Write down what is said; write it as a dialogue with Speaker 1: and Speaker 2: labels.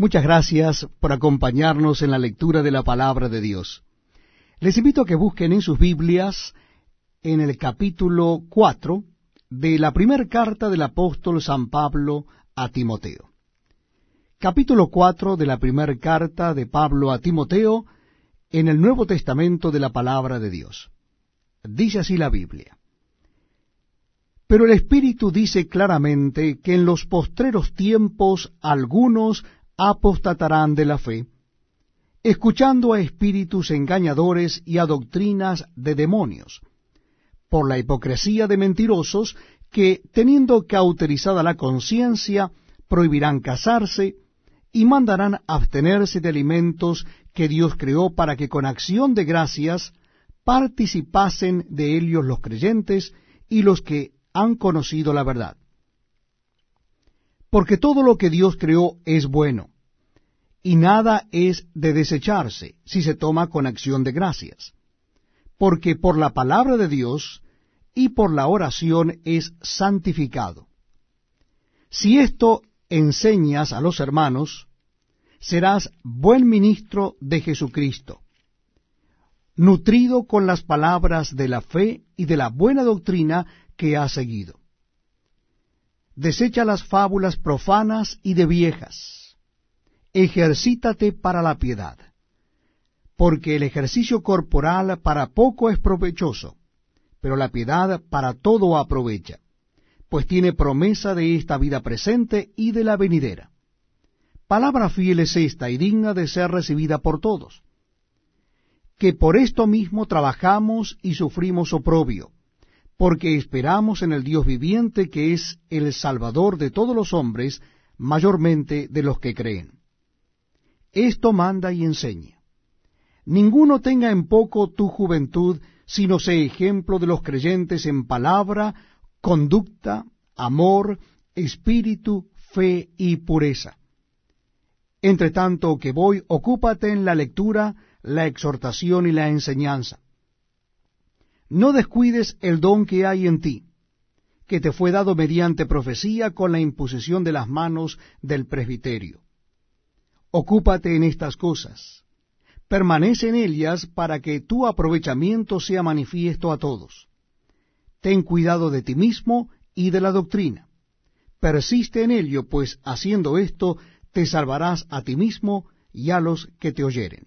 Speaker 1: Muchas gracias por acompañarnos en la lectura de la palabra de Dios. Les invito a que busquen en sus Biblias en el capítulo 4 de la primera carta del apóstol San Pablo a Timoteo. Capítulo 4 de la primera carta de Pablo a Timoteo en el Nuevo Testamento de la palabra de Dios. Dice así la Biblia. Pero el Espíritu dice claramente que en los postreros tiempos algunos apostatarán de la fe, escuchando a espíritus engañadores y a doctrinas de demonios, por la hipocresía de mentirosos que, teniendo cauterizada la conciencia, prohibirán casarse y mandarán abstenerse de alimentos que Dios creó para que con acción de gracias participasen de ellos los creyentes y los que han conocido la verdad porque todo lo que Dios creó es bueno, y nada es de desecharse si se toma con acción de gracias, porque por la palabra de Dios y por la oración es santificado. Si esto enseñas a los hermanos, serás buen ministro de Jesucristo, nutrido con las palabras de la fe y de la buena doctrina que has seguido desecha las fábulas profanas y de viejas, ejercítate para la piedad, porque el ejercicio corporal para poco es provechoso, pero la piedad para todo aprovecha, pues tiene promesa de esta vida presente y de la venidera. Palabra fiel es esta y digna de ser recibida por todos, que por esto mismo trabajamos y sufrimos oprobio, porque esperamos en el Dios viviente que es el Salvador de todos los hombres, mayormente de los que creen. Esto manda y enseña. Ninguno tenga en poco tu juventud, sino sé ejemplo de los creyentes en palabra, conducta, amor, espíritu, fe y pureza. Entre tanto que voy, ocúpate en la lectura, la exhortación y la enseñanza no descuides el don que hay en ti, que te fue dado mediante profecía con la imposición de las manos del presbiterio. Ocúpate en estas cosas. Permanece en ellas para que tu aprovechamiento sea manifiesto a todos. Ten cuidado de ti mismo y de la doctrina. Persiste en ello, pues haciendo esto te salvarás a ti mismo y a los que te oyeren.